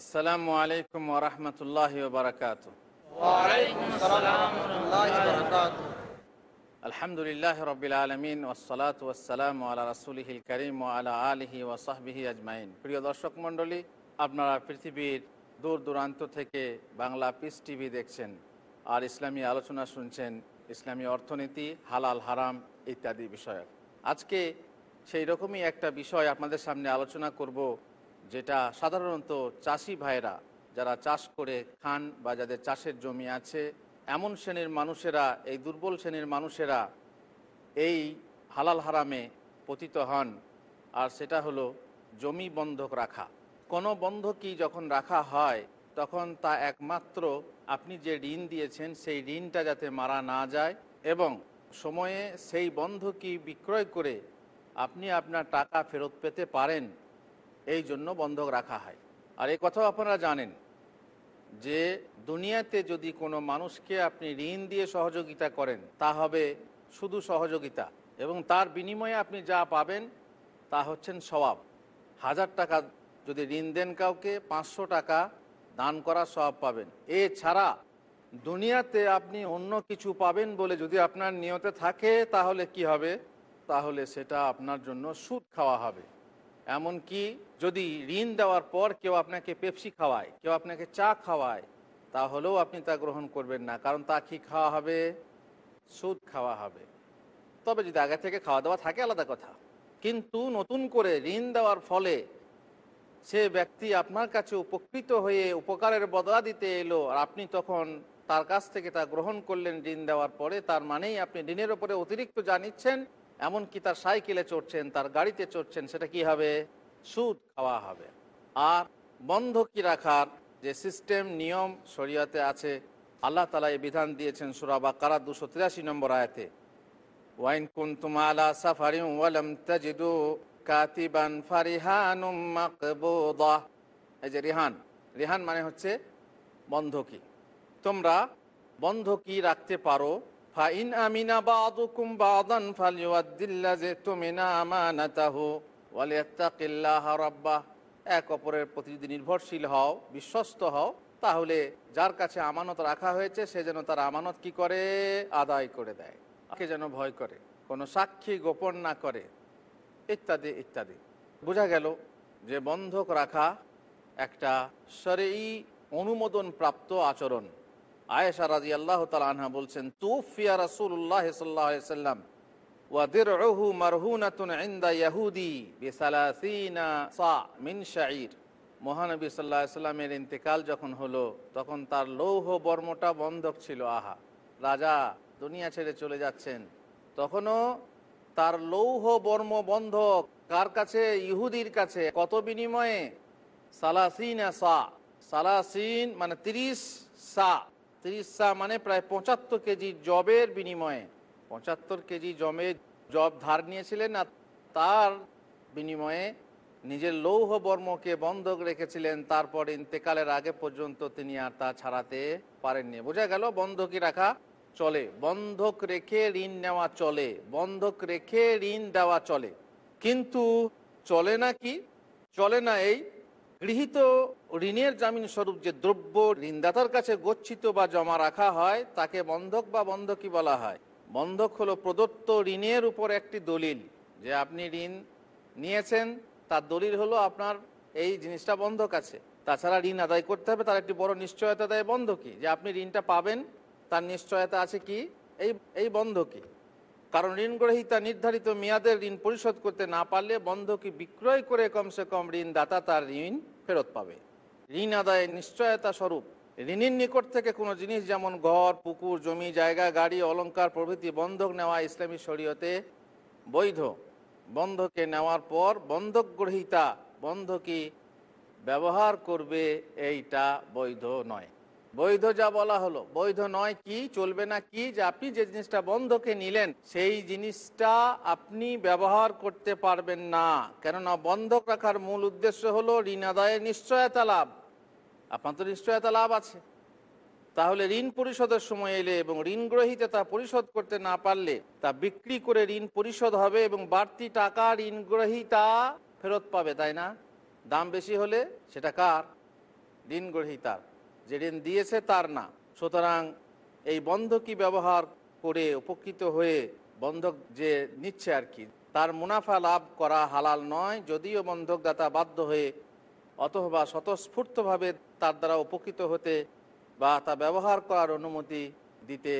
আসসালামু আলাইকুম ওরহমতুল্লাহ বারকাত। আলহামদুলিল্লাহ রবিল আলমিন ওসলাত ওসালাম আলা রাসুলহিল করিম ও আলা আলহি ওসাহবিহি আজমাইন। প্রিয় দর্শক মণ্ডলী, আপনারা পৃথিবীর দূর দূরান্ত থেকে বাংলা পিস টিভি দেখছেন আর ইসলামী আলোচনা শুনছেন ইসলামী অর্থনীতি, হালাল হারাম ইত্যাদি বিষয়ক। আজকে সেই রকমই একটা বিষয় আপনাদের সামনে আলোচনা করব যেটা সাধারণত চাষি ভাইরা যারা চাষ করে খান বা যাদের চাষের জমি আছে, এমন শ্রেণির মানুষেরা, এই দুর্বল শ্রেণির মানুষেরা এই হালাল হারামে পতিত হন। আর সেটা হলো জমি বন্ধক রাখা। কোনো বন্ধকই যখন রাখা হয়, তখন তা একমাত্র আপনি যে ঋণ দিয়েছেন, সেই ঋণটা যাতে মারা না যায় এবং সময়ে সেই বন্ধকি বিক্রয় করে আপনি আপনার টাকা ফেরত পেতে পারেন। এই জন্য বন্ধক রাখা হয়। আর এই কথাও আপনারা জানেন যে দুনিয়াতে যদি কোনো মানুষকে আপনি ঋণ দিয়ে সহযোগিতা করেন, তা হবে শুধু সহযোগিতা এবং তার বিনিময়ে আপনি যা পাবেন তা হচ্ছেন স্বভাব হাজার টাকা যদি ঋণ দেন কাউকে, পাঁচশো টাকা দান করার স্বভাব পাবেন। এছাড়া দুনিয়াতে আপনি অন্য কিছু পাবেন বলে যদি আপনার নিয়তে থাকে, তাহলে কি হবে? তাহলে সেটা আপনার জন্য সুদ খাওয়া হবে। এমনকি যদি ঋণ দেওয়ার পর কেউ আপনাকে পেপসি খাওয়ায়, কেউ আপনাকে চা খাওয়ায়, তাহলেও আপনি তা গ্রহণ করবেন না, কারণ তা কি খাওয়া হবে? সুদ খাওয়া হবে। তবে যদি আগে থেকে খাওয়া দাওয়া থাকে, আলাদা কথা। কিন্তু নতুন করে ঋণ দেওয়ার ফলে সে ব্যক্তি আপনার কাছে উপকৃত হয়ে উপকারের বদলা দিতে এলো, আর আপনি তখন তার কাছ থেকে তা গ্রহণ করলেন ঋণ দেওয়ার পরে, তার মানেই আপনি ঋণের উপরে অতিরিক্ত যা নিচ্ছেন এমনকি তার সাইকেলে চড়ছেন, তার গাড়িতে চড়ছেন, সেটা কি হবে? সুদ খাওয়া হবে। আর বন্ধকি রাখার? যে সিস্টেম, নিয়ম শরীয়তে আছে, আল্লাহ তালা এই বিধান দিয়েছেন সুরাবা কারা দুশো তিরাশি নম্বর আয়াতে। ওয়াইন কুন্তুম আলা সাফারিন ওয়ালাম তাজিদু কাতিবান ফারিহানুম এই যে রিহান রিহান মানে হচ্ছে বন্ধকি। তোমরা বন্ধকি রাখতে পারো ফাইন আমিনা বাদুকুম বাদান ফালিওয়াদ্দিল্লাযি তুমিনা আমানাতাহু ওয়ালিয়াত্তাকিল্লাহ রাব্বাহ এক অপরের প্রতি যদি নির্ভরশীল হও, বিশ্বস্ত হও, তাহলে যার কাছে আমানত রাখা হয়েছে, সে যেন তার আমানত কি করে? আদায় করে দেয়। কে যেন ভয় করে, কোনো সাক্ষী গোপন না করে। ইত্যাদি ইত্যাদি। বোঝা গেল যে বন্ধক রাখা একটা সরেই অনুমোদন প্রাপ্ত আচরণ। আয়েশা রাজি আল্লাহ আনহা বলছেন, তুফিয়া রাসুল্লাহ সাল্লাম ওয়াদিরহু মারহুনাতুন ইন্দা ইয়াহুদি বিসালাসিনা সা মিন শাইর মহানবী সাল্লাহ সাল্লামের ইন্তেকাল যখন হলো, তখন তার লৌহ বর্মটা বন্ধক ছিল, আহা, রাজা, দুনিয়া ছেড়ে চলে যাচ্ছেন। তখনও তার লৌহ বর্ম বন্ধক কার কাছে? ইহুদির কাছে। কত বিনিময়ে? সালাসিন সা। সালাসিন মানে তিরিশ সা। তিরিশ মানে প্রায় পঁচাত্তর কেজি জবের বিনিময়ে। পঁচাত্তর কেজি জমে জব ধার নিয়েছিলেন আর তার বিনিময়ে নিজের লৌহ বর্মকে বন্ধক রেখেছিলেন। তারপর ইন্তেকালের আগে পর্যন্ত তিনি আর তা ছাড়াতে পারেননি। বোঝা গেল বন্ধকি রাখা চলে। বন্ধক রেখে ঋণ নেওয়া চলে। বন্ধক রেখে ঋণ দেওয়া চলে। কিন্তু চলে না কি? চলে না এই গৃহীত ঋণের জামিন স্বরূপ যে দ্রব্য ঋণদাতার কাছে গচ্ছিত বা জমা রাখা হয়, তাকে বন্ধক বা বন্ধকি বলা হয়। বন্ধক হলো প্রদত্ত ঋণের উপর একটি দলিল। যে আপনি ঋণ নিয়েছেন, তার দলিল হলো আপনার এই জিনিসটা বন্ধক আছে। তাছাড়া ঋণ আদায় করতে হবে, তার একটি বড় নিশ্চয়তা দেয় বন্ধকি। যে আপনি ঋণটা পাবেন, তার নিশ্চয়তা আছে কি? এই এই বন্ধকি। কারণ ঋণ গ্রহীতা নির্ধারিত মেয়াদের ঋণ পরিশোধ করতে না পারলে বন্ধকি বিক্রয় করে কমসে কম ঋণদাতা তার ঋণ ফেরত পাবে। ঋণ আদায়ের নিশ্চয়তা স্বরূপ। ঋণের নিকট থেকে কোনো জিনিস যেমন ঘর, পুকুর, জমি, জায়গা, গাড়ি অলঙ্কার প্রভৃতি বন্ধক নেওয়া ইসলামী শরীয়তে বৈধ। বন্ধকে নেওয়ার পর বন্ধক গ্রহীতা বন্ধকি ব্যবহার করবে, এইটা বৈধ নয়। বৈধ যা বলা হলো। বৈধ নয় কি, চলবে না কি, যে আপনি যে জিনিসটা বন্ধকে নিলেন, সেই জিনিসটা আপনি ব্যবহার করতে পারবেন না। কেননা বন্ধক রাখার মূল উদ্দেশ্য হলো ঋণ আদায়ের নিশ্চয়তা লাভ। আপনার তো নিশ্চয়তা লাভ আছে। তাহলে ঋণ পরিশোধের সময় এলে এবং ঋণ গ্রহীতে তা পরিশোধ করতে না পারলে তা বিক্রি করে ঋণ পরিশোধ হবে এবং বাড়তি টাকা ঋণ গ্রহীতা ফেরত পাবে, তাই না? দাম বেশি হলে সেটা কার? ঋণ গ্রহীতার। যে ঋণ দিয়েছে তার না। সুতরাং এই বন্ধকি ব্যবহার করে উপকৃত হয়ে বন্ধক যে নিচ্ছে আর কি, তার মুনাফা লাভ করা হালাল নয়। যদিও বন্ধকদাতা বাধ্য হয়ে অথবা স্বতঃস্ফূর্তভাবে তার দ্বারা উপকৃত হতে বা তা ব্যবহার করার অনুমতি দিতে,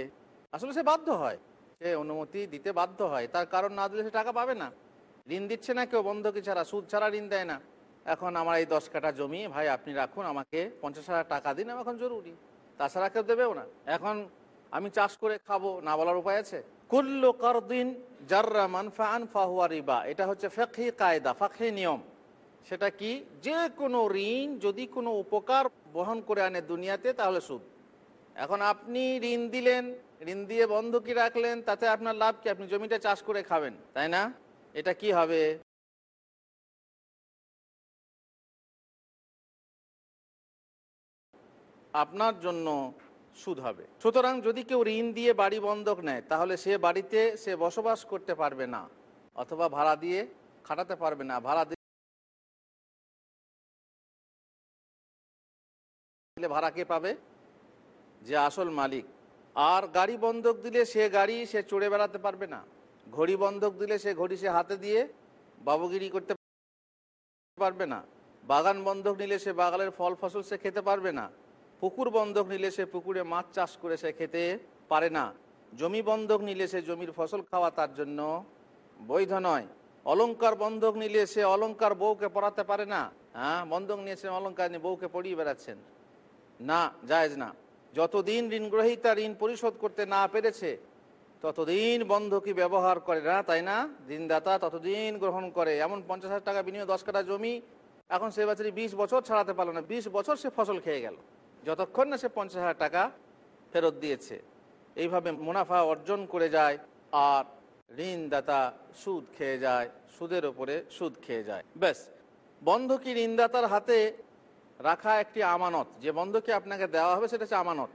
আসলে সে বাধ্য হয়। সে অনুমতি দিতে বাধ্য হয়। তার কারণ না দিলে সে টাকা পাবে না। ঋণ দিচ্ছে না কেউ, বন্ধকি ছাড়া, সুদ ছাড়া ঋণ দেয় না। এখন আমার এই দশ কাঠা জমি, ভাই আপনি রাখুন, আমাকে পঞ্চাশ হাজার টাকা দিন আমার এখন জরুরি। তাছাড়া কেউ দেবেও না। এখন আমি চাষ করে খাব, না বলার উপায় আছে? কুল্লু করদিন জাররা মানফা আনফা হুয়া রিবা। এটা হচ্ছে ফেকি কায়দা ফাঁকি নিয়ম। সেটা কি? যে কোনো ঋণ, যদি কোনো উপকার বহন করে আনে দুনিয়াতে, তাহলে সুদ। এখন আপনি ঋণ দিলেন, ঋণ দিয়ে বন্ধকি রাখলেন, তাতে আপনার লাভ কি? আপনি জমিটা চাষ করে খাবেন, তাই না? এটা কি হবে? আপনার জন্য সুদ হবে। সুতরাং যদি কেউ ঋণ দিয়ে বাড়ি বন্ধক নেয়, তাহলে সে বাড়িতে সে বসবাস করতে পারবে না, অথবা ভাড়া দিয়ে খাটাতে পারবে না। ভাড়া দিলে ভাড়া কে পাবে? যে আসল মালিক। আর গাড়ি বন্ধক দিলে সে গাড়ি সে চড়ে বেড়াতে পারবে না। ঘড়ি বন্ধক দিলে সে ঘড়ি সে হাতে দিয়ে বাবুগিরি করতে পারবে না। বাগান বন্ধক নিলে সে বাগানের ফল ফসল সে খেতে পারবে না। পুকুর বন্ধক নিলে সে পুকুরে মাছ চাষ করে সে খেতে পারে না। জমি বন্ধক নিলে সে জমির ফসল খাওয়া তার জন্য বৈধ নয়। অলংকার বন্ধক নিলে সে অলংকার বউকে পড়াতে পারে না। হ্যাঁ বন্ধক নিয়ে সে অলংকার নিয়ে বউকে পড়িয়ে বেড়াচ্ছেন। না, জায়েজ না। যতদিন ঋণ গ্রহীতা ঋণ পরিশোধ করতে না পেরেছে, ততদিন বন্ধকি ব্যবহার করে না, তাই না? ঋণদাতা ততদিন গ্রহণ করে। এমন পঞ্চাশ হাজার টাকা বিনিয়োগ দশ কাটা জমি এখন সে বাচ্চারি বিশ বছর ছাড়াতে পারল না। বিশ বছর সে ফসল খেয়ে গেল। যতক্ষণ না সে পঞ্চাশ হাজার টাকা ফেরত দিয়েছে, এইভাবে মুনাফা অর্জন করে যায় আর ঋণদাতা সুদ খেয়ে যায়, সুদের ওপরে সুদ খেয়ে যায়। ব্যাস, বন্ধকি ঋণদাতার হাতে রাখা একটি আমানত, যে বন্ধকি আপনাকে দেওয়া হবে সেটা হচ্ছে আমানত।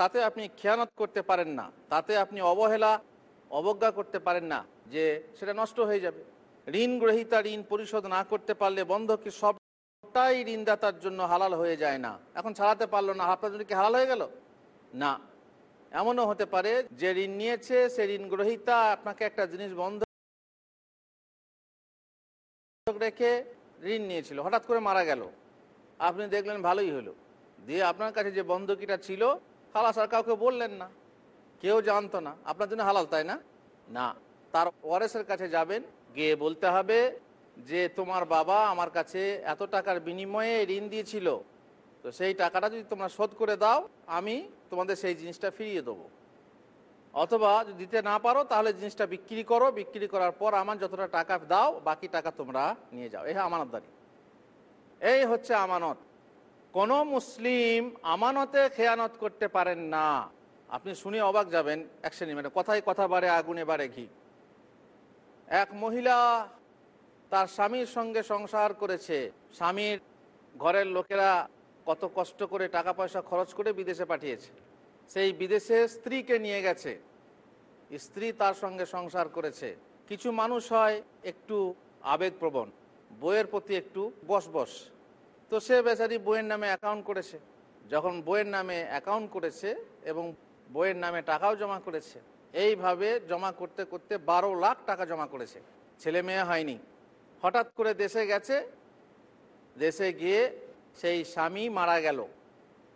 তাতে আপনি খেয়ানত করতে পারেন না, তাতে আপনি অবহেলা, অবজ্ঞা করতে পারেন না, যে সেটা নষ্ট হয়ে যাবে। ঋণ গ্রহীতা ঋণ পরিশোধ না করতে পারলে বন্ধকি সবটাই ঋণদাতার জন্য হালাল হয়ে যায় না। এখন ছাড়াতে পারল না আপনার জন্য কি হালাল হয়ে গেল? না। এমনও হতে পারে যে ঋণ নিয়েছে, সে ঋণ গ্রহীতা, আপনাকে একটা জিনিস বন্ধ রেখে ঋণ নিয়েছিল, হঠাৎ করে মারা গেল। আপনি দেখলেন ভালোই হলো। দিয়ে আপনার কাছে যে বন্ধকিটা ছিল খালাস আর কাউকে বললেন না। কেউ জানতো না। আপনার জন্য হালাল, তাই না? না। তার ওয়ারেসের কাছে যাবেন, গিয়ে বলতে হবে যে তোমার বাবা আমার কাছে এত টাকার বিনিময়ে ঋণ দিয়েছিল, তো সেই টাকাটা যদি তোমরা শোধ করে দাও, আমি তোমাদের সেই জিনিসটা ফিরিয়ে দেবো। অথবা যদি দিতে না পারো, তাহলে জিনিসটা বিক্রি করো। বিক্রি করার পর আমার যতটা টাকা দাও, বাকি টাকা তোমরা নিয়ে যাও। এই আমানতদারি। এই হচ্ছে আমানত। কোন মুসলিম আমানতে খেয়ানত করতে পারেন না। আপনি শুনে অবাক যাবেন এক শ্রেণি মানে কথায় কথা বাড়ে, আগুনে বাড়ে ঘি। এক মহিলা তার স্বামীর সঙ্গে সংসার করেছে। স্বামীর ঘরের লোকেরা কত কষ্ট করে টাকা পয়সা খরচ করে বিদেশে পাঠিয়েছে। সেই বিদেশে স্ত্রীকে নিয়ে গেছে। স্ত্রী তার সঙ্গে সংসার করেছে। কিছু মানুষ হয় একটু আবেগপ্রবণ, বইয়ের প্রতি একটু বস বস তো সে বেচারি বইয়ের নামে অ্যাকাউন্ট করেছে। যখন বইয়ের নামে অ্যাকাউন্ট করেছে এবং বইয়ের নামে টাকাও জমা করেছে, এইভাবে জমা করতে করতে বারো লাখ টাকা জমা করেছে। ছেলে মেয়ে হয়নি। হঠাৎ করে দেশে গেছে, দেশে গিয়ে সেই স্বামী মারা গেল।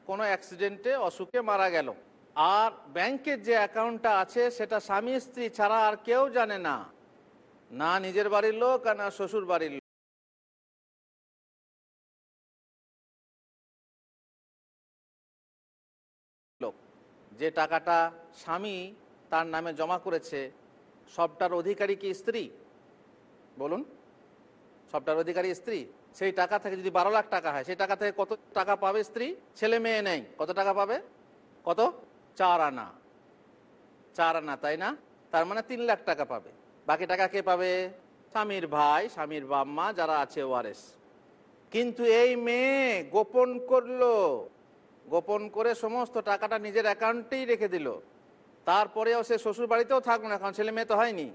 কোনো অ্যাক্সিডেন্টে অসুখে মারা গেল। আর ব্যাংকের যে অ্যাকাউন্টটা আছে, সেটা স্বামী স্ত্রী ছাড়া আর কেউ জানে না। না নিজের বাড়ির লোক আর না শ্বশুর বাড়ির লোক। যে টাকাটা স্বামী তার নামে জমা করেছে, সবটার অধিকারী কি স্ত্রী? বলুন। সবটার অধিকারী স্ত্রী, সেই টাকা থেকে যদি বারো লাখ টাকা হয়, সেই টাকা থেকে কত টাকা পাবে স্ত্রী? ছেলে মেয়ে নেই, কত টাকা পাবে? কত? চার আনা। চার আনা, তাই না? তার মানে তিন লাখ টাকা পাবে। বাকি টাকা কে পাবে? স্বামীর ভাই, স্বামীর বাম্মা যারা আছে ওয়ারেস কিন্তু এই মেয়ে গোপন করল। গোপন করে সমস্ত টাকাটা নিজের অ্যাকাউন্টেই রেখে দিল। তারপরেও সে শ্বশুর বাড়িতেও থাকল না, কারণ ছেলে মেয়ে তো হয়নি।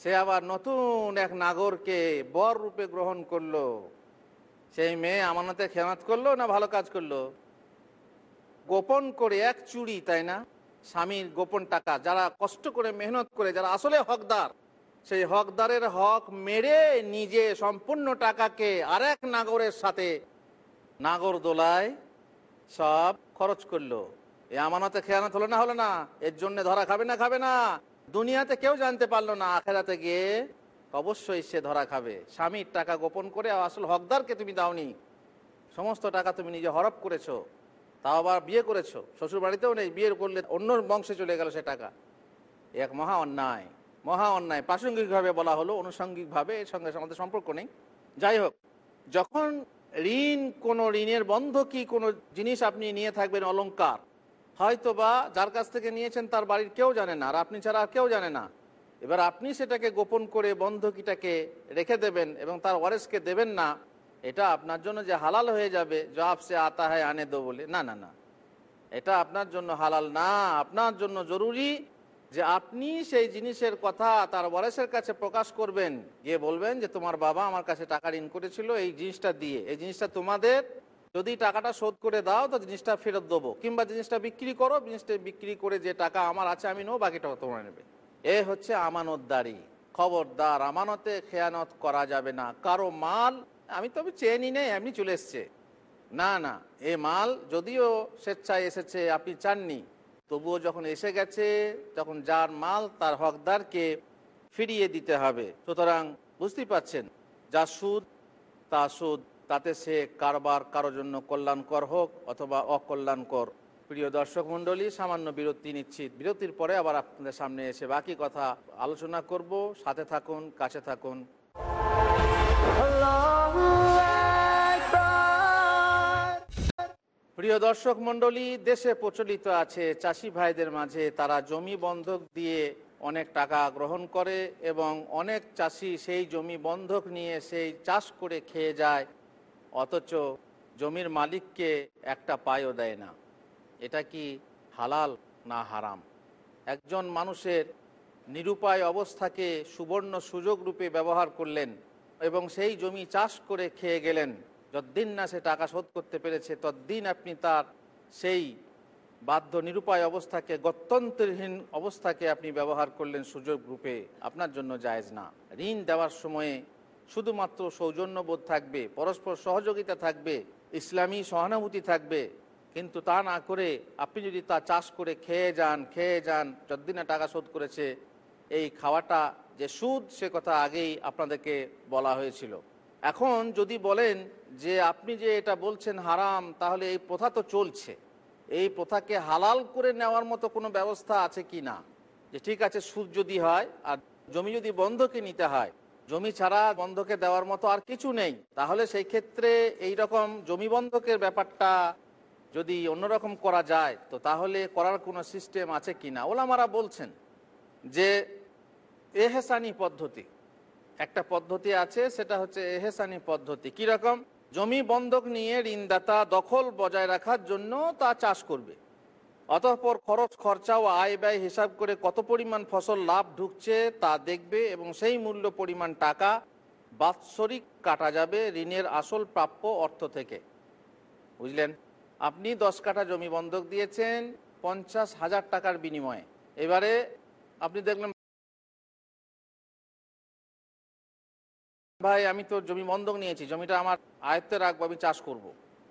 সে আবার নতুন এক নাগরকে বর রূপে গ্রহণ করল। সেই মেয়ে আমানতে খেয়ানত করল না ভালো কাজ করল? গোপন করে এক চুরি, তাই না? স্বামীর গোপন টাকা, যারা কষ্ট করে মেহনত করে, যারা আসলে হকদার, সেই হকদারের হক মেরে নিজে সম্পূর্ণ টাকাকে আরেক নাগরের সাথে নাগর দোলায় সব খরচ করল। এ আমানতে খেয়ানত হলো না হলো না? এর জন্য ধরা খাবে না খাবে না? দুনিয়াতে কেউ জানতে পারল না, আখেরাতে গিয়ে অবশ্যই সে ধরা খাবে। স্বামীর টাকা গোপন করে আসল হকদারকে তুমি দাওনি। সমস্ত টাকা তুমি নিজে হরপ করেছ, তাও আবার বিয়ে করেছ। শ্বশুর বাড়িতেও নেই, বিয়ে করলে অন্য বংশে চলে গেল সে টাকা। এক মহা অন্যায় মহা অন্যায়। প্রাসঙ্গিকভাবে বলা হলো, অনুষঙ্গিকভাবে এর সঙ্গে আমাদের সম্পর্ক নেই। যাই হোক, যখন ঋণ, কোনো ঋণের বন্ধকি, কোনো জিনিস আপনি নিয়ে থাকবেন অলংকার হয়তো বা যার কাছ থেকে নিয়েছেন তার বাড়ির কেউ জানে না, আর আপনি ছাড়া আর কেউ জানে না। এবার আপনি সেটাকে গোপন করে বন্ধকিটাকে রেখে দেবেন এবং তার ওয়ারেসকে দেবেন না, এটা আপনার জন্য যে হালাল হয়ে যাবে, জবাব সে আতা হয় আনে দো বলে। না না না। এটা আপনার জন্য হালাল না, আপনার জন্য জরুরি যে আপনি সেই জিনিসের কথা তার ওয়ারেসের কাছে প্রকাশ করবেন। গিয়ে বলবেন যে, তোমার বাবা আমার কাছে টাকা ঋণ করেছিল, এই জিনিসটা দিয়ে, এই জিনিসটা তোমাদের যদি টাকাটা শোধ করে দাও, তো জিনিসটা ফেরত দেবো। কিংবা জিনিসটা বিক্রি করো, জিনিসটা বিক্রি করে যে টাকা আমার আছে আমি নেব, বাকিটা তোমরা নেবে। এ হচ্ছে আমানতদারি। খবরদার, আমানতে খেয়ানত করা যাবে না। কারও মাল, আমি তবে চেয়ে নি নেই, এমনি চলে এসছে। না না, এ মাল যদিও স্বেচ্ছায় এসেছে, আপনি চাননি, তবুও যখন এসে গেছে, তখন যার মাল, তার হকদারকে ফিরিয়ে দিতে হবে। সুতরাং বুঝতেই পাচ্ছেন যা সুদ, তা সুদ। তাতে সে কারবার কারও জন্য কল্যাণকর হোক অথবা অকল্যাণকর। প্রিয় দর্শক মণ্ডলী, সামান্য বিরতি নিচ্ছি বিরতির পরে আবার আপনাদের সামনে এসে বাকি কথা আলোচনা করব। সাথে থাকুন, কাছে থাকুন। প্রিয় দর্শক মণ্ডলী, দেশে প্রচলিত আছে চাষি ভাইদের মাঝে তারা জমি বন্ধক দিয়ে অনেক টাকা গ্রহণ করে এবং অনেক চাষি সেই জমি বন্ধক নিয়ে সেই চাষ করে খেয়ে যায়। অথচ জমির মালিককে একটা পায়ও দেয় না। এটা কি হালাল না হারাম? একজন মানুষের নিরুপায় অবস্থাকে সুবর্ণ সুযোগ রূপে ব্যবহার করলেন এবং সেই জমি চাষ করে খেয়ে গেলেন। যতদিন না সে টাকা শোধ করতে পেরেছে ততদিন আপনি তার সেই বাধ্য নিরুপায় অবস্থাকে, গত্যন্তরহীন অবস্থাকে আপনি ব্যবহার করলেন সুযোগ রূপে। আপনার জন্য জায়েজ না। ঋণ দেওয়ার সময়ে শুধুমাত্র সৌজন্যবোধ থাকবে, পরস্পর সহযোগিতা থাকবে, ইসলামী সহানুভূতি থাকবে। কিন্তু তা না করে আপনি যদি তা চাষ করে খেয়ে যান খেয়ে যান, যতদিনে টাকা শোধ করেছে, এই খাওয়াটা যে সুদ, সে কথা আগেই আপনাদেরকে বলা হয়েছিল। এখন যদি বলেন যে আপনি যে এটা বলছেন হারাম, তাহলে এই প্রথা তো চলছে। এই প্রথাকে হালাল করে নেওয়ার মতো কোনো ব্যবস্থা আছে কি না? যে ঠিক আছে, সুদ যদি হয় আর জমি যদি বন্ধকে নিতে হয় জমি ছাড়া বন্ধকে দেওয়ার মতো আর কিছু নেই। তাহলে সেই ক্ষেত্রে এই রকম জমি বন্ধকের ব্যাপারটা যদি অন্যরকম করা যায়, তো তাহলে করার কোনো সিস্টেম আছে কি না ওলামারা বলছেন যে এহেসানি পদ্ধতি। একটা পদ্ধতি আছে, সেটা হচ্ছে এহেসানি পদ্ধতি। কীরকম? জমি বন্ধক নিয়ে ঋণদাতা দখল বজায় রাখার জন্য তা চাষ করবে। অতঃপর খরচ খরচা ও আয় ব্যয় হিসাব করে কত পরিমাণ ফসল লাভ ঢুকছে তা দেখবে এবং সেই মূল্য পরিমাণ টাকা বাৎসরিক কাটা যাবে ঋণের আসল প্রাপ্য অর্থ থেকে। বুঝলেন? আপনি দশ কাঠা জমি বন্ধক দিয়েছেন, পঞ্চাশ হাজার টাকার বিনিময়ে। এবারে আপনি দেখলেন, ভাই, আমি তো জমি বন্ধক নিয়েছি, জমিটা আমার আয়ত্তে রাখব, আমি চাষ করব।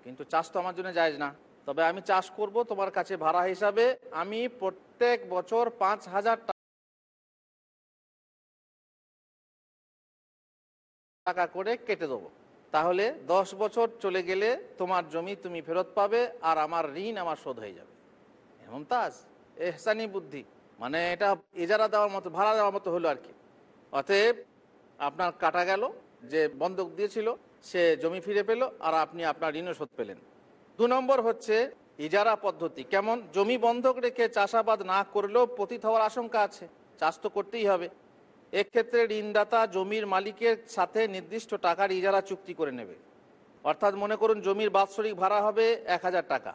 কিন্তু চাষ তো আমার জন্য যায় না। তবে আমি চাষ করব তোমার কাছে ভাড়া হিসাবে। আমি প্রত্যেক বছর পাঁচ হাজার টাকা করে কেটে দেবো। তাহলে দশ বছর চলে গেলে তোমার জমি তুমি ফেরত পাবে আর আমার ঋণ আমার শোধ হয়ে যাবে। এমন তাজ এহসানি বুদ্ধি। মানে এটা এজারা দেওয়ার মতো, ভাড়া দেওয়ার মতো হলো আর কি। অতএব আপনার কাটা গেল, যে বন্ধক দিয়েছিল, সে জমি ফিরে পেল আর আপনি আপনার ঋণও শোধ পেলেন। দু নম্বর হচ্ছে ইজারা পদ্ধতি। কেমন? জমি বন্ধক রেখে চাষাবাদ না করলেও পতিত হওয়ার আশঙ্কা আছে। চাষ তো করতেই হবে। এক্ষেত্রে ঋণদাতা জমির মালিকের সাথে নির্দিষ্ট টাকার ইজারা চুক্তি করে নেবে। অর্থাৎ মনে করুন জমির বাৎসরিক ভাড়া হবে এক হাজার টাকা।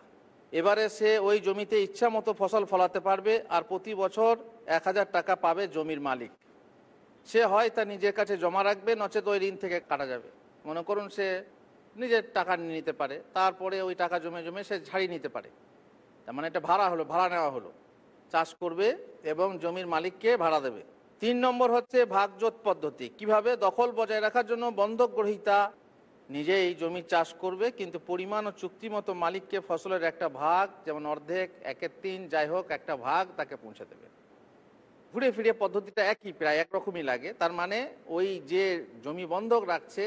এবারে সে ওই জমিতে ইচ্ছা মতো ফসল ফলাতে পারবে আর প্রতি বছর এক হাজার টাকা পাবে জমির মালিক। সে হয় তা নিজের কাছে জমা রাখবে, নচেত ওই ঋণ থেকে কাটা যাবে। মনে করুন সে নিজের টাকা নিয়ে নিতে পারে, তারপরে ওই টাকা জমে জমে সে ছাড়িয়ে নিতে পারে। তার মানে এটা ভাড়া হলো, ভাড়া নেওয়া হলো। চাষ করবে এবং জমির মালিককে ভাড়া দেবে। তিন নম্বর হচ্ছে ভাগজোত পদ্ধতি। কীভাবে? দখল বজায় রাখার জন্য বন্ধক গ্রহীতা নিজেই জমি চাষ করবে, কিন্তু পরিমাণ ও চুক্তি মতো মালিককে ফসলের একটা ভাগ, যেমন অর্ধেক, একের তিন, যাই হোক, একটা ভাগ তাকে পৌঁছে দেবে। ঘুরে ফিরে পদ্ধতিটা একই, প্রায় একরকমই লাগে। তার মানে ওই যে জমি বন্ধক রাখছে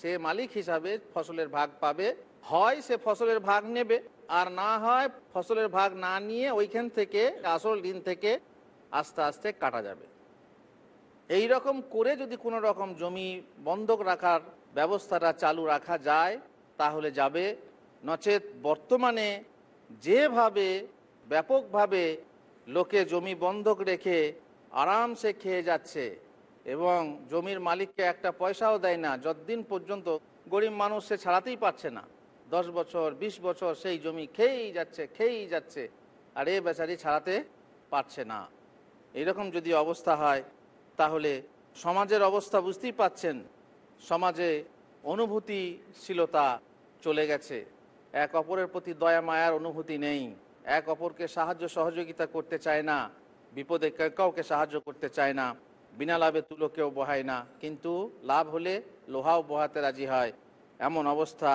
সে মালিক হিসাবে ফসলের ভাগ পাবে, হয় সে ফসলের ভাগ নেবে, আর না হয় ফসলের ভাগ না নিয়ে ওইখান থেকে, আসল ঋণ থেকে আস্তে আস্তে কাটা যাবে। এই রকম করে যদি কোনো রকম জমি বন্ধক রাখার ব্যবস্থাটা চালু রাখা যায়, তাহলে যাবে নচেত বর্তমানে যেভাবে ব্যাপকভাবে লোকে জমি বন্ধক রেখে আরামসে খেয়ে যাচ্ছে এবং জমির মালিককে একটা পয়সাও দেয় না, যতদিন পর্যন্ত গরিব মানুষ সে ছাড়াতেই পারছে না। দশ বছর ২০ বছর সেই জমি খেয়েই যাচ্ছে খেয়েই যাচ্ছে, আর এ বেচারি ছাড়াতে পারছে না। এরকম যদি অবস্থা হয়, তাহলে সমাজের অবস্থা বুঝতেই পাচ্ছেন, সমাজে অনুভূতিশীলতা চলে গেছে। এক অপরের প্রতি দয়া, মায়ার অনুভূতি নেই। এক অপরকে সাহায্য, সহযোগিতা করতে চায় না, বিপদে কেউ কাউকে সাহায্য করতে চায় না। বিনা লাভে তুলো কেউ বহায় না, কিন্তু লাভ হলে লোহাও বহাতে রাজি হয়, এমন অবস্থা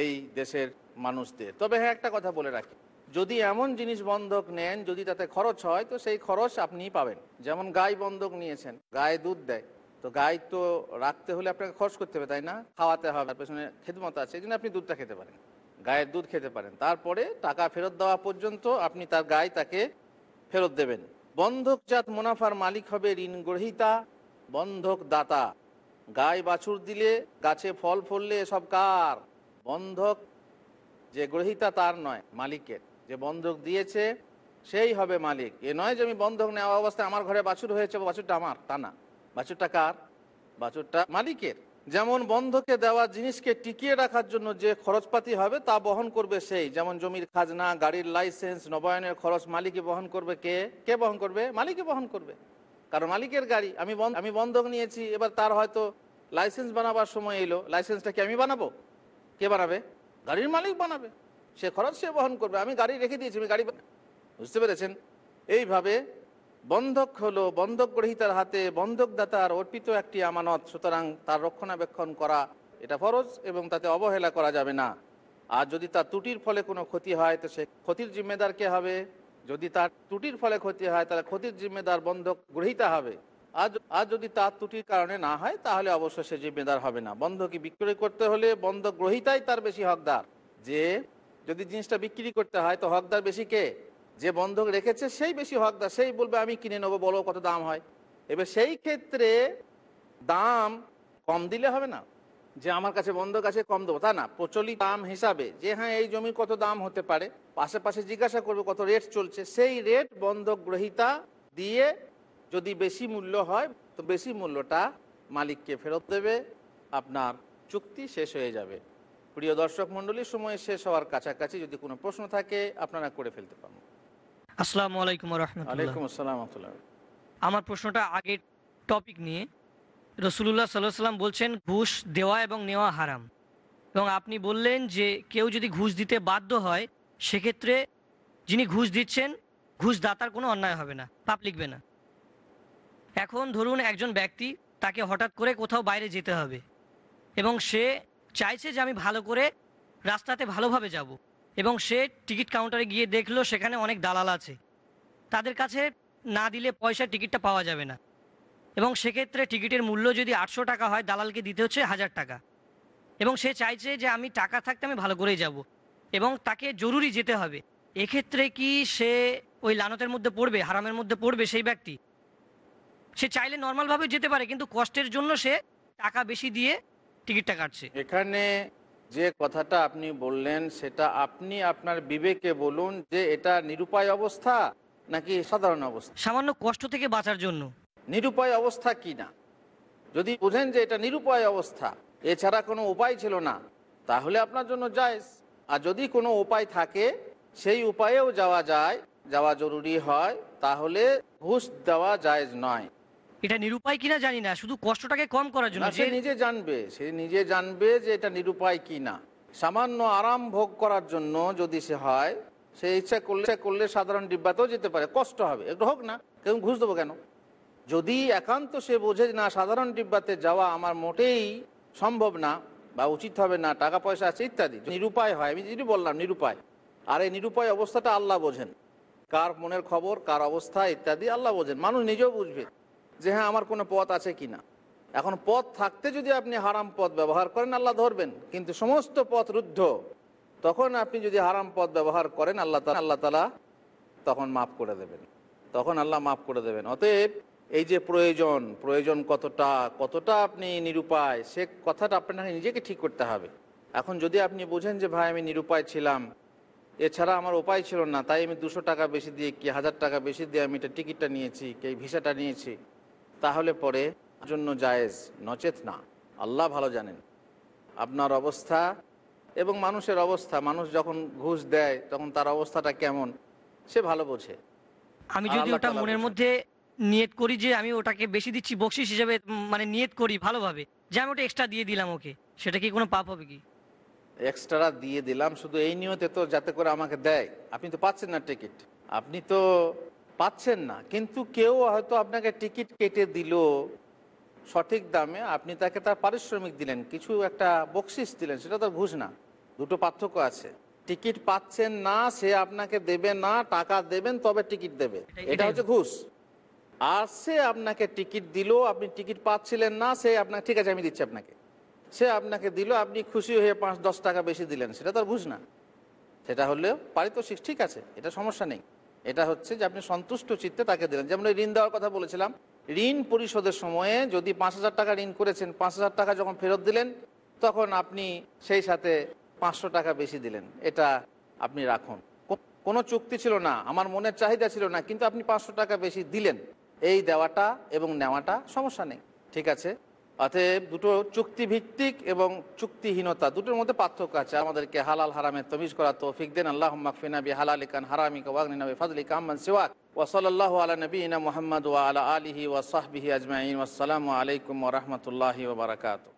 এই দেশের মানুষদের। তবে হ্যাঁ একটা কথা বলে রাখি, যদি এমন জিনিস বন্ধক নেন, যদি তাতে খরচ হয়, তো সেই খরচ আপনিই পাবেন। যেমন গাই বন্ধক নিয়েছেন, গায়ে দুধ দেয়, তো গাই তো রাখতে হলে আপনাকে খরচ করতে হবে, তাই না? খাওয়াতে হবে, তার পেছনে খেদমত আছে, এই আপনি দুধটা খেতে পারেন, গায়ের দুধ খেতে পারেন। তারপরে টাকা ফেরত দেওয়া পর্যন্ত আপনি তার গায়ে তাকে ফেরত দেবেন। বন্ধকজাত মুনাফার মালিক হবে ঋণ গ্রহীতা বন্ধক দাতা গায়ে বাছুর দিলে, গাছে ফল ফললে এসব কার? বন্ধক যে গ্রহীতা তার নয়, মালিকের। যে বন্ধক দিয়েছে, সেই হবে মালিক। এ নয় যে আমি বন্ধক নেওয়া অবস্থায় আমার ঘরে বাছুর হয়েছে, বাছুরটা আমার, তা না। বাছুরটা কার? বাছুরটা মালিকের। যেমন বন্ধকে দেওয়া জিনিসকে টিকিয়ে রাখার জন্য যে খরচপাতি হবে তা বহন করবে সেই। যেমন জমির খাজনা, গাড়ির লাইসেন্স, নবায়নের খরচ মালিকই বহন করবে কে? কে বহন করবে? মালিকই বহন করবে। কারণ মালিকের গাড়ি। আমি আমি বন্ধক নিয়েছি, এবার তার হয়তো লাইসেন্স বানাবার সময় এলো। লাইসেন্সটা কি আমি বানাবো? কে বানাবে? গাড়ির মালিক বানাবে। সে খরচ সে বহন করবে। আমি গাড়ি রেখে দিয়েছি, আমি গাড়ি বুঝতে পেরেছেন? এইভাবে বন্ধক হলো, বন্ধক গ্রহীতার হাতে বন্ধকদাতার অর্পিত একটি আমানত, সুতরাং তার রক্ষণাবেক্ষণ করা এটা ফরজ এবং তাতে অবহেলা করা যাবে না। আর যদি তার ত্রুটির ফলে কোনো ক্ষতি হয়, তো সে ক্ষতির জিম্মেদার কে হবে? যদি তার ত্রুটির ফলে ক্ষতি হয়, তাহলে ক্ষতির জিম্মেদার বন্ধক গ্রহীতা হবে। আর আর যদি তার ত্রুটির কারণে না হয়, তাহলে অবশ্যই সে জিম্মেদার হবে না। বন্ধকি বিক্রয় করতে হলে বন্ধক গ্রহীতাই তার বেশি হকদার। যে যদি জিনিসটা বিক্রি করতে হয়, তো হকদার বেশি কে? যে বন্ধক রেখেছে, সেই বেশি হকদার, সেই বলবে, আমি কিনে নেব, বলো কত দাম হয়। এবার সেই ক্ষেত্রে দাম কম দিলে হবে না। যে আমার কাছে বন্ধক আছে, কম দেবো। তা না, প্রচলিত দাম হিসাবে যে হ্যাঁ এই জমির কত দাম হতে পারে? পাশে জিজ্ঞাসা করবে, কত রেট চলছে? সেই রেট বন্ধক গ্রহীতা দিয়ে যদি বেশি মূল্য হয়, তো বেশি মূল্যটা মালিককে ফেরত দেবে। আপনার চুক্তি শেষ হয়ে যাবে। প্রিয় দর্শক মণ্ডলী, সময় শেষ হওয়ার কাছাকাছি যদি কোনো প্রশ্ন থাকে, আপনারা করে ফেলতে পারেন আসসালামু আলাইকুম রহমতুল্লাহ। আলাইকুম আসসালাম আমার প্রশ্নটা আগের টপিক নিয়ে। রসুল্লাহ সাল্লাহ সাল্লাম বলছেন ঘুষ দেওয়া এবং নেওয়া হারাম। এবং আপনি বললেন যে কেউ যদি ঘুষ দিতে বাধ্য হয় সেক্ষেত্রে যিনি ঘুষ দিচ্ছেন ঘুষ দাতার কোনো অন্যায় হবে না পাপ লিখবে না। এখন ধরুন একজন ব্যক্তি তাকে হঠাৎ করে কোথাও বাইরে যেতে হবে এবং সে চাইছে যে আমি ভালো করে রাস্তাতে ভালোভাবে যাব। এবং সে টিকিট কাউন্টারে গিয়ে দেখল সেখানে অনেক দালাল আছে। তাদের কাছে না দিলে পয়সা টিকিটটা পাওয়া যাবে না। এবং সেক্ষেত্রে টিকিটের মূল্য যদি আটশো টাকা হয়, দালালকে দিতে হচ্ছে হাজার টাকা। এবং সে চাইছে যে আমি টাকা থাকতে আমি ভালো করেই যাব এবং তাকে জরুরি যেতে হবে। এক্ষেত্রে কি সে ওই লানতের মধ্যে পড়বে, হারামের মধ্যে পড়বে সেই ব্যক্তি? সে চাইলে নর্মালভাবে যেতে পারে, কিন্তু কষ্টের জন্য সে টাকা বেশি দিয়ে টিকিটটা কাটছে। এখানে যে কথাটা আপনি বললেন সেটা আপনি আপনার বিবেকে বলুন যে এটা নিরুপায় অবস্থা নাকি সাধারণ অবস্থা? সামান্য কষ্ট থেকে বাঁচার জন্য। নিরুপায় অবস্থা কি না? যদি বোঝেন যে এটা নিরুপায় অবস্থা এছাড়া কোনো উপায় ছিল না তাহলে আপনার জন্য জায়েজ। আর যদি কোনো উপায় থাকে সেই উপায়েও যাওয়া যায় যাওয়া জরুরি হয় তাহলে ঘুষ দেওয়া জায়েজ নয়। এটা নিরুপায় কিনা জানি না শুধু কষ্টটাকে কম করার জন্য সে নিজে জানবে সে নিজে জানবে যে এটা নিরুপায় কি না সামান্য আরাম ভোগ করার জন্য যদি সে হয় সে ইচ্ছা করলে করলে সাধারণ ডিব্বাতেও যেতে পারে কষ্ট হবে একটু হোক না কেউ ঘুষ দেবো কেন? যদি একান্ত সে বোঝে না সাধারণ ডিব্বাতে যাওয়া আমার মোটেই সম্ভব না বা উচিত হবে না টাকা পয়সা আছে ইত্যাদি নিরুপায় হয় আমি যেটি বললাম নিরুপায়। আর এই নিরুপায় অবস্থাটা আল্লাহ বোঝেন। কার মনের খবর কার অবস্থা ইত্যাদি আল্লাহ বোঝেন মানুষ নিজেও বুঝবে। যে হ্যাঁ আমার কোনো পথ আছে কি না এখন পথ থাকতে যদি আপনি হারাম পথ ব্যবহার করেন, আল্লাহ ধরবেন। কিন্তু সমস্ত পথ রুদ্ধ, তখন আপনি যদি হারাম পথ ব্যবহার করেন, আল্লাহ তালা আল্লাহ তালা তখন মাফ করে দেবেন। তখন আল্লাহ মাফ করে দেবেন। অতএব এই যে প্রয়োজন প্রয়োজন কতটা কতটা আপনি নিরুপায়, সে কথাটা আপনাকে নিজেকে ঠিক করতে হবে। এখন যদি আপনি বোঝেন যে, ভাই, আমি নিরুপায় ছিলাম, এছাড়া আমার উপায় ছিল না, তাই আমি দুশো টাকা বেশি দিয়ে কি হাজার টাকা বেশি দিয়ে আমি এটা টিকিটটা নিয়েছি, কি ভিসাটা নিয়েছি? তাহলে পরে জন্য জায়েজ নচেত না। আল্লাহ ভালো জানেন। আপনার অবস্থা এবং মানুষের অবস্থা মানুষ যখন ঘুষ দেয় তখন তার অবস্থাটা কেমন সে ভালো বোঝে। আমি যদি ওটা মনের মধ্যে নিয়ত করি যে আমি ওটাকে বেশি দিচ্ছি বকশিস হিসেবে মানে নিয়ত করি ভালোভাবে যে আমি ওটা এক্সট্রা দিয়ে দিলাম ওকে সেটা কি কোনো পাপ হবে কি? এক্সট্রা দিয়ে দিলাম শুধু এই নিয়তে তো যাতে করে আমাকে দেয়। আপনি তো পাচ্ছেন না টিকিট আপনি তো পাচ্ছেন না কিন্তু কেউ হয়তো আপনাকে টিকিট কেটে দিল সঠিক দামে আপনি তাকে তার পারিশ্রমিক দিলেন কিছু একটা বকশিস দিলেন সেটা তো ঘুষ না দুটো পার্থক্য আছে। টিকিট পাচ্ছেন না সে আপনাকে দেবে না টাকা দেবেন তবে টিকিট দেবে এটা হচ্ছে ঘুষ। আর সে আপনাকে টিকিট দিল আপনি টিকিট পাচ্ছিলেন না সে আপনাকে ঠিক আছে আমি দিচ্ছি আপনাকে। সে আপনাকে দিল আপনি খুশি হয়ে পাঁচ দশ টাকা বেশি দিলেন সেটা তো আর ঘুষ না। সেটা হলেও পারিতোষিক ঠিক আছে এটা সমস্যা নেই। এটা হচ্ছে যে আপনি সন্তুষ্ট চিত্তে তাকে দিলেন। যেমন ঋণ দেওয়ার কথা বলেছিলাম, ঋণ পরিশোধের সময়ে যদি পাঁচ হাজার টাকা ঋণ করেছেন, পাঁচ হাজার টাকা যখন ফেরত দিলেন, তখন আপনি সেই সাথে পাঁচশো টাকা বেশি দিলেন। এটা আপনি রাখুন। কোনো চুক্তি ছিল না, আমার মনের চাহিদা ছিল না, কিন্তু আপনি পাঁচশো টাকা বেশি দিলেন। এই দেওয়াটা এবং নেওয়াটা সমস্যা নেই। ঠিক আছে? অতএব দুটো চুক্তিভিত্তিক এবং চুক্তিহীনতা, দুটোর মধ্যে পার্থক্য আছে। আমাদেরকে হালাল হারামের তমিজ করা তৌফিক দেন। আল্লাহ মাকফিনাবি হালাল হালালিকান হারামি ওয়াগনিনা বি ফাদলিকা আম্মান সিওয়াক। ওসলাল্লাহ আলা নবীনা মোহাম্মদ ওয়া আলা আলিহি ওয়া সাহবিহি আজমাইন। আসসালামু আলাইকুম ওরহমতুল্লাহি বারাকাতুহু।